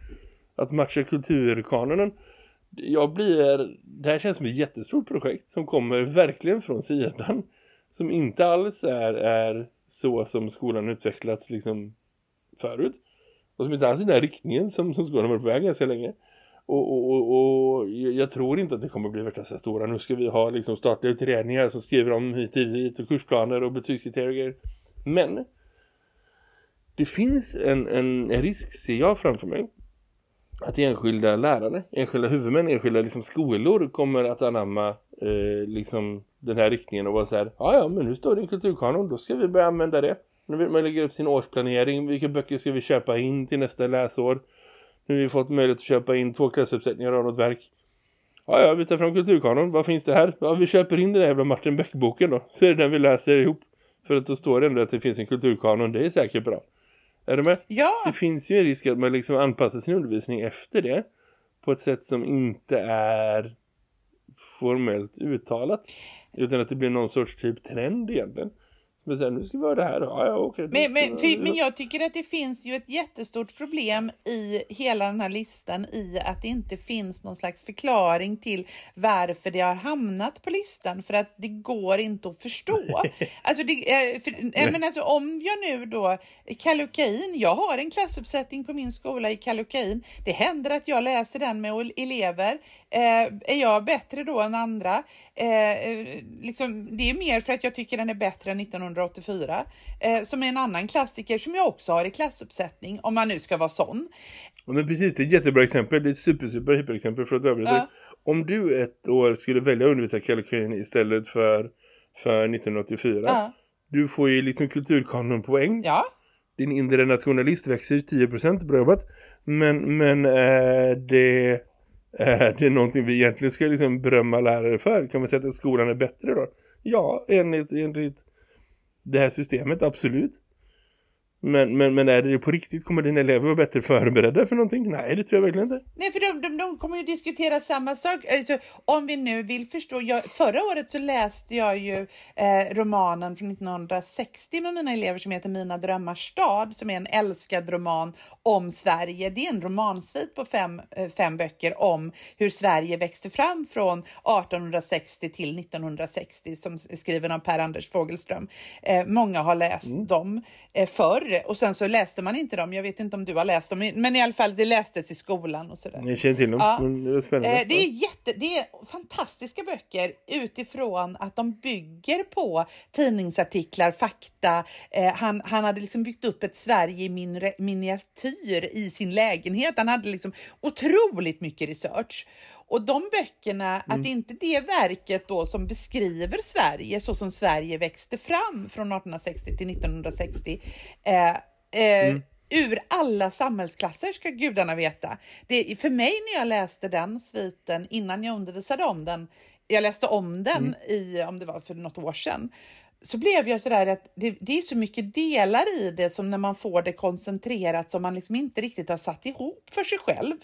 att matcha kulturkanonen? Jag blir, det här känns som ett jättestort projekt som kommer verkligen från sidan. Som inte alls är, är så som skolan utvecklats liksom förut. Och som inte alls är den här riktningen som, som skolan har varit på väg ganska länge. Och, och, och, och, jag tror inte att det kommer bli värsta så stora. Nu ska vi ha liksom statliga utredningar som skriver om hit och hit och kursplaner och betygskriterier. Men det finns en, en risk, ser jag framför mig, att enskilda lärare, enskilda huvudmän, enskilda liksom skolor kommer att anamma eh, liksom den här riktningen och vara så här, ja ja men nu står det i kulturkanon, då ska vi börja använda det. Nu vill man lägga upp sin årsplanering, vilka böcker ska vi köpa in till nästa läsår? Nu har vi fått möjlighet att köpa in två klassuppsättningar av något verk. Ja, ja, vi tar fram kulturkanon. Vad finns det här? Ja, vi köper in den där jävla Martin Beck-boken då. Så är det den vi läser ihop. För att då står det ändå att det finns en kulturkanon. Det är säkert bra. Är du med? Ja. Det finns ju en risk att man liksom anpassar sin undervisning efter det. På ett sätt som inte är formellt uttalat. Utan att det blir någon sorts typ trend egentligen. Men sen, nu ska vi ha det här. Ja, ja, okay. men, men, för, men jag tycker att det finns ju ett jättestort problem i hela den här listan i att det inte finns någon slags förklaring till varför det har hamnat på listan. För att det går inte att förstå. *laughs* alltså, det, eh, för, men alltså, om jag nu då, Kallocain, jag har en klassuppsättning på min skola i Kallocain. Det händer att jag läser den med elever. Eh, är jag bättre då än andra? Eh, eh liksom, det är mer för att jag tycker den är bättre än 1900 1984 eh, som är en annan klassiker som jag också har i klassuppsättning om man nu ska vara sån. Men precis, det är ett jättebra exempel. Det är ett super, super hyperexempel för att överrätta. Ja. Om du ett år skulle välja att undervisa Kallocain istället för, för 1984 ja. du får ju liksom kulturkanonpoäng. Ja. Din inre nationalist växer 10%, bra jobbat. Men, men är det, är det någonting vi egentligen ska liksom berömma lärare för? Kan man säga att skolan är bättre då? Ja, enligt, enligt det här systemet, absolut. Men, men, men är det på riktigt? Kommer dina elever vara bättre förberedda för någonting? Nej, det tror jag verkligen inte. Nej, för de, de, de kommer ju diskutera samma sak. Alltså, om vi nu vill förstå. Jag, förra året så läste jag ju eh, romanen från 1960 med mina elever som heter Mina drömmars stad. Som är en älskad roman om Sverige. Det är en romansvit på fem, eh, fem böcker om hur Sverige växte fram från 1860 till 1960. Som är skriven av Per-Anders Fogelström. Eh, många har läst mm. dem eh, förr och sen så läste man inte dem. Jag vet inte om du har läst dem, men i alla fall det lästes i skolan och sådär. Ni känner till dem, ja. det är spännande. Eh, det är, jätte, det är fantastiska böcker utifrån att de bygger på tidningsartiklar, fakta. Eh, han, han hade liksom byggt upp ett Sverige i min, miniatyr i sin lägenhet. Han hade liksom otroligt mycket research. Och de böckerna, mm. att inte det verket då som beskriver Sverige så som Sverige växte fram från 1860 till 1960 eh, eh, mm. ur alla samhällsklasser ska gudarna veta. Det, för mig när jag läste den sviten innan jag undervisade om den, jag läste om den mm. i, om det var för något år sedan, så blev jag sådär att det, det, är så mycket delar i det som när man får det koncentrerat som man liksom inte riktigt har satt ihop för sig själv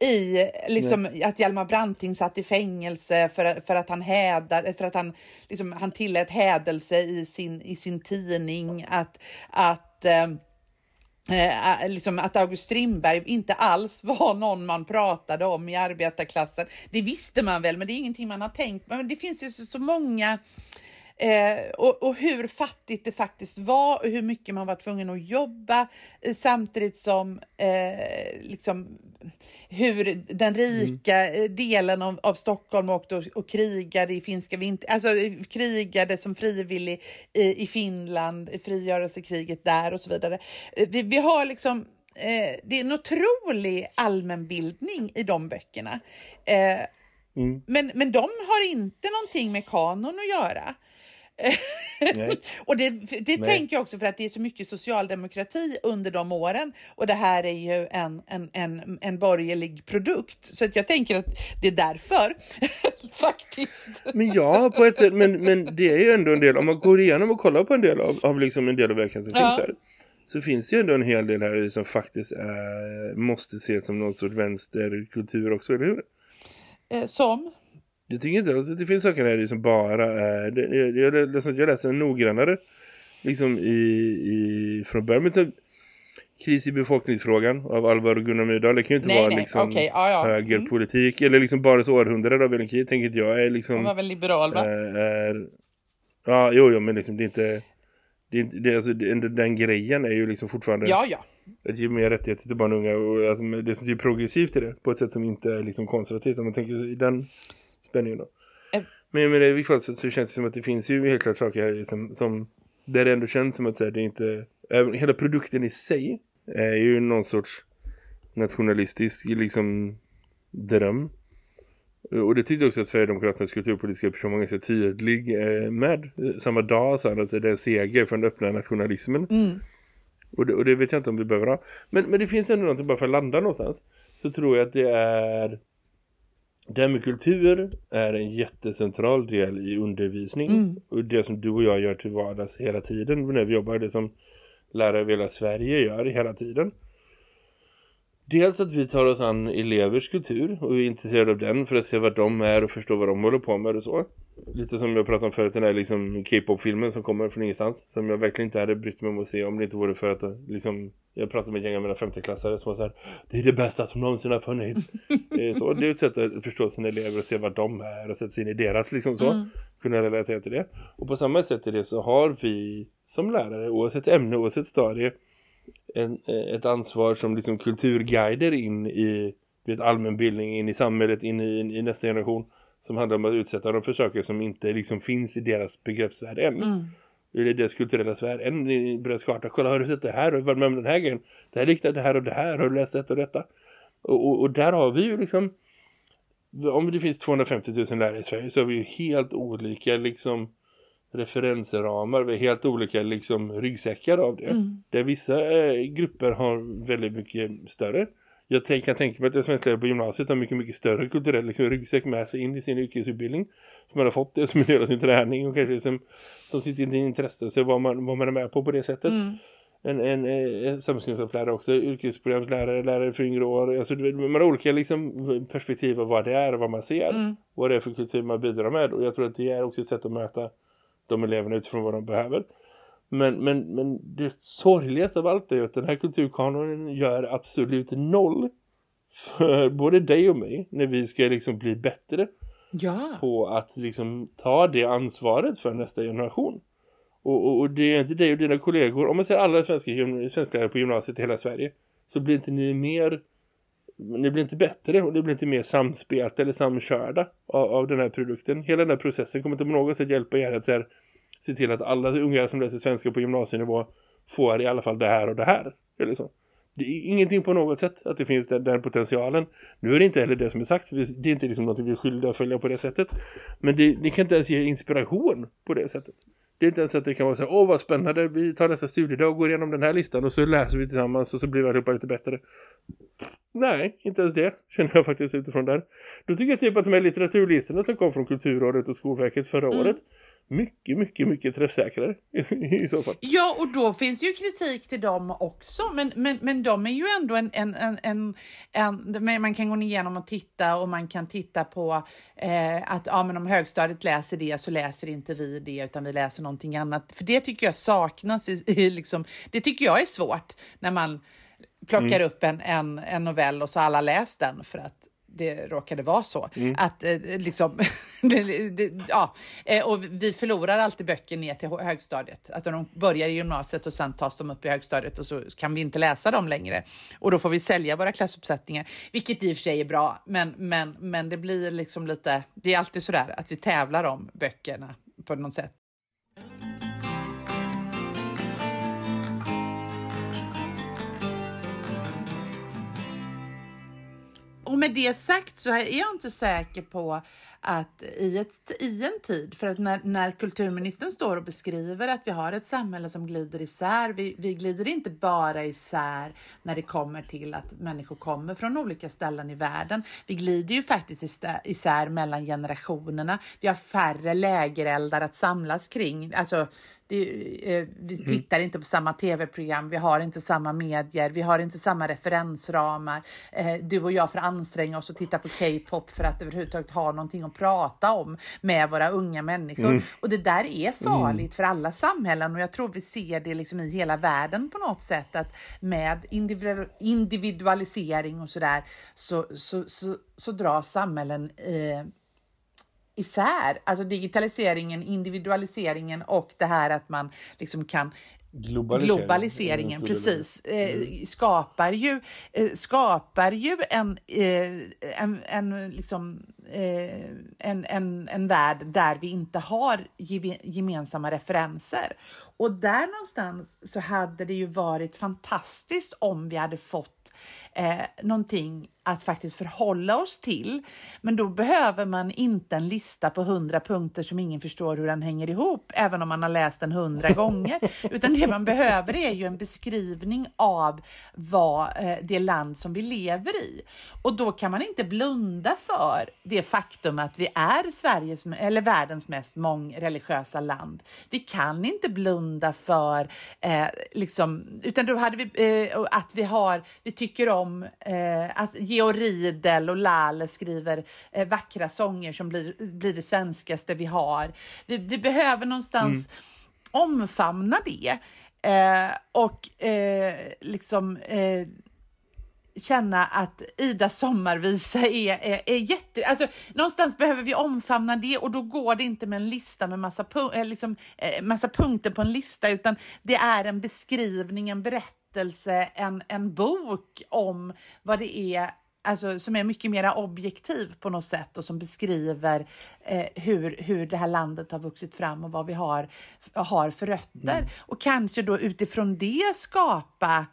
i liksom, att Hjalmar Branting satt i fängelse för, för att han hädade, för att han, liksom, han tillät hädelse i sin, i sin tidning, att, att eh, Eh, liksom att August Strindberg inte alls *laughs* var någon man pratade om i arbetarklassen. Det visste man väl, men det är ingenting man har tänkt. Men det finns ju så, så många Eh, och, och hur fattigt det faktiskt var och hur mycket man var tvungen att jobba eh, samtidigt som eh, liksom, hur den rika mm. delen av, av Stockholm åkte och, och krigade i finska vinter, alltså krigade som frivillig i, i Finland, i frigörelsekriget där och så vidare. Vi, vi har liksom eh, det är en otrolig allmänbildning i de böckerna. Eh, mm. men, men de har inte någonting med kanon att göra. *laughs* och det, det tänker jag också för att det är så mycket socialdemokrati under de åren och det här är ju en, en, en, en borgerlig produkt. Så att jag tänker att det är därför *laughs* faktiskt. Men ja, på ett sätt, men, men det är ju ändå en del, om man går igenom och kollar på en del av, av liksom en del av verken som ja. finns här så finns det ju ändå en hel del här som faktiskt är, måste ses som någon sorts vänsterkultur också, eller hur? Eh, som? Jag tycker inte alltså, det finns saker här som bara är... Jag, jag, jag, läser noggrannare liksom i, i från början. Men typ, kris i befolkningsfrågan av Alvar och Gunnar Myrdal. Det kan ju inte nej, vara nej. Liksom okay. ah, ja. högerpolitik. Mm. Eller liksom bara så århundrade av Ellen tänker inte jag. Är liksom, Han var väl liberal va? Är, är, ja, jo, jo, men liksom det är inte... Det är inte det, alltså, den, den grejen är ju liksom fortfarande... Ja, ja. Att ge mer rättigheter till barn och unga. Och att det är progressivt i det. På ett sätt som inte är liksom konservativt. Om man tänker i den spänningen då. Äh. Men, men i vilket fall så, så känns det som att det finns ju helt klart saker här som, som där det ändå känns som att så här, det inte, även, hela produkten i sig är ju någon sorts nationalistisk liksom dröm. Och det tyckte också att Sverigedemokraternas kulturpolitiska person var ganska tydlig eh, med. Samma dag sa han att det är en seger för den öppna nationalismen. Mm. Och, det, och det vet jag inte om vi behöver ha. Men, men det finns ändå någonting bara för att landa någonstans. Så tror jag att det är det här med kultur är en jättecentral del i undervisning. Mm. Och det som du och jag gör till vardags hela tiden när vi jobbar, det som lärare över hela Sverige gör hela tiden. Dels att vi tar oss an elevers kultur och är intresserade av den för att se vad de är och förstå vad de håller på med och så. Lite som jag pratade om förut, den här liksom K-pop-filmen som kommer från ingenstans. Som jag verkligen inte hade brytt mig om att se om det inte vore för att liksom, jag pratade med ett gäng av mina femteklassare som var så här, det är det bästa som någonsin har funnits. *laughs* så det är ett sätt att förstå sina elever och se vad de är och sätta sig in i deras liksom så. Mm. Kunna relatera till det. Och på samma sätt i det så har vi som lärare, oavsett ämne, oavsett stadie, en, eh, ett ansvar som liksom kulturguider in i vet, allmänbildning, in i samhället, in i, in i nästa generation. Som handlar om att utsätta dem för saker som inte liksom finns i deras begreppsvärld än. Mm. I deras kulturella sfär än i deras karta. Kolla, har du sett det här? Du varit med om den här grejen? Det här liknar det här och det här. Har du läst detta och detta? Och, och, och där har vi ju liksom om det finns 250 000 lärare i Sverige så har vi ju helt olika liksom referensramar. Vi har helt olika liksom, ryggsäckar av det. Mm. Där vissa eh, grupper har väldigt mycket större. Jag tänk, kan tänka mig att en svensk lärare på gymnasiet har mycket, mycket större kulturell liksom, ryggsäck med sig in i sin yrkesutbildning. Som man har fått det som en del av sin träning och kanske som, som sitt intresse. Så vad man, vad man är med på på det sättet. Mm. En, en, en samhällskunskapslärare också, yrkesprogramslärare, lärare för yngre år. Alltså, man har olika liksom, perspektiv av vad det är och vad man ser. Mm. Vad det är för kultur man bidrar med. Och jag tror att det är också ett sätt att möta de eleverna utifrån vad de behöver. Men, men, men det sorgligaste av allt är att den här kulturkanonen gör absolut noll för både dig och mig när vi ska liksom bli bättre ja. på att liksom ta det ansvaret för nästa generation. Och, och, och, det är inte dig och dina kollegor. Om man ser alla svenska, svenska på gymnasiet i hela Sverige så blir inte ni mer ni blir inte bättre och det blir inte mer samspelt eller samkörda av, av den här produkten. Hela den här processen kommer inte på något sätt hjälpa er att här, se till att alla ungar som läser svenska på gymnasienivå får i alla fall det här och det här. Eller så. Det är ingenting på något sätt att det finns den, den potentialen. Nu är det inte heller det som är sagt. Det är inte liksom något vi är skyldiga att följa på det sättet. Men det, det kan inte ens ge inspiration på det sättet. Det är inte ens att det kan vara så här, åh vad spännande, vi tar nästa studiedag och går igenom den här listan och så läser vi tillsammans och så blir vi allihopa lite bättre. Nej, inte ens det känner jag faktiskt utifrån där. Då tycker jag typ att de här litteraturlistorna som kom från Kulturrådet och Skolverket förra mm. året mycket, mycket, mycket träffsäkrare i så fall. Ja, och då finns ju kritik till dem också. Men, men, men de är ju ändå en, en, en, en, en man kan gå igenom och titta och man kan titta på eh, att ja, men om högstadiet läser det så läser inte vi det utan vi läser någonting annat. För det tycker jag saknas i, i liksom, det tycker jag är svårt när man plockar mm. upp en, en, en novell och så alla läst den för att det råkade vara så. Mm. Att eh, liksom, *laughs* det, det, ja, eh, och vi förlorar alltid böcker ner till högstadiet. Att de börjar i gymnasiet och sen tas de upp i högstadiet och så kan vi inte läsa dem längre. Och då får vi sälja våra klassuppsättningar, vilket i och för sig är bra. Men, men, men det blir liksom lite, det är alltid sådär att vi tävlar om böckerna på något sätt. Och med det sagt så är jag inte säker på att i, ett, i en tid, för att när, när kulturministern står och beskriver att vi har ett samhälle som glider isär, vi, vi glider inte bara isär när det kommer till att människor kommer från olika ställen i världen. Vi glider ju faktiskt isär mellan generationerna. Vi har färre lägereldar att samlas kring. Alltså, det, eh, vi mm. tittar mm. inte på samma tv-program, vi har inte samma medier, vi har inte samma referensramar. Eh, du och jag får anstränga oss och titta på K-pop för att överhuvudtaget ha någonting att prata om med våra unga människor. Mm. Och det där är farligt mm. för alla samhällen och jag tror vi ser det liksom i hela världen på något sätt att med individualisering och sådär så, så, så, så dras samhällen eh, isär. Alltså digitaliseringen, individualiseringen och det här att man liksom kan Globalisering. Globaliseringen, precis. Eh, mm. skapar ju, eh, skapar ju en, eh, en, en, liksom, eh, en, en, en värld där vi inte har gemensamma referenser. Och där någonstans så hade det ju varit fantastiskt om vi hade fått eh, någonting att faktiskt förhålla oss till. Men då behöver man inte en lista på hundra punkter som ingen förstår hur den hänger ihop, även om man har läst den hundra gånger. *laughs* Utan det man behöver är ju en beskrivning av vad eh, det land som vi lever i. Och då kan man inte blunda för det faktum att vi är Sveriges eller världens mest mångreligiösa land. Vi kan inte blunda för eh, liksom, utan då hade vi eh, att vi har, vi tycker om eh, att Georg Riedel och Lale skriver eh, vackra sånger som blir, blir det svenskaste vi har. Vi, vi behöver någonstans mm. omfamna det eh, och eh, liksom eh, känna att Ida sommarvisa är, är, är jätte... Alltså, någonstans behöver vi omfamna det och då går det inte med en lista med massa, pu liksom, eh, massa punkter på en lista utan det är en beskrivning, en berättelse, en, en bok om vad det är alltså, som är mycket mer objektiv på något sätt och som beskriver eh, hur, hur det här landet har vuxit fram och vad vi har, har för rötter. Mm. Och kanske då utifrån det skapa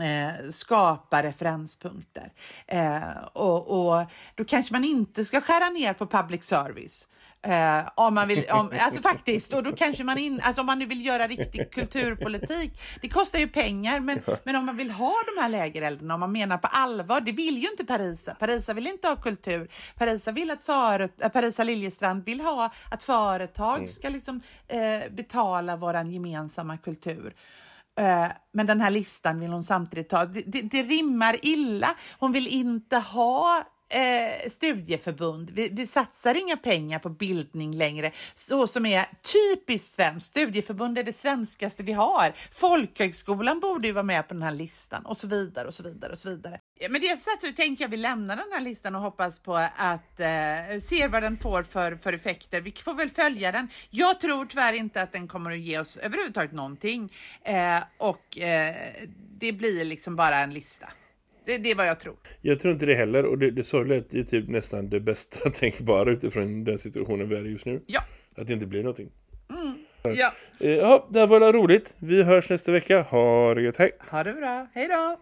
Eh, skapa referenspunkter. Eh, och, och, då kanske man inte ska skära ner på public service. Eh, om man vill, om, alltså faktiskt, och då kanske man in, alltså om man nu vill göra riktig kulturpolitik. Det kostar ju pengar, men, men om man vill ha de här lägereldarna, om man menar på allvar, det vill ju inte Parisa. Parisa vill inte ha kultur. Parisa vill att föret, äh, Parisa Liljestrand vill ha att företag mm. ska liksom eh, betala våran gemensamma kultur. Eh, men den här listan vill hon samtidigt ta. Det, det, det rimmar illa. Hon vill inte ha eh, studieförbund. Vi, vi, satsar inga pengar på bildning längre, så som är typiskt svenskt. Studieförbund är det svenskaste vi har. Folkhögskolan borde ju vara med på den här listan och så vidare och så vidare och så vidare. Men det så tänker jag vi lämnar den här listan och hoppas på att eh, se vad den får för, för effekter. Vi får väl följa den. Jag tror tyvärr inte att den kommer att ge oss överhuvudtaget någonting eh, och eh, det blir liksom bara en lista. Det, det är vad jag tror. Jag tror inte det heller. Och det, det sorgliga är typ nästan det bästa tänkbara utifrån den situationen vi är i just nu. Ja. Att det inte blir någonting. Mm. Ja. Eh, ja, det var roligt. Vi hörs nästa vecka. Ha det gött. Hej. Ha det bra. Hej då.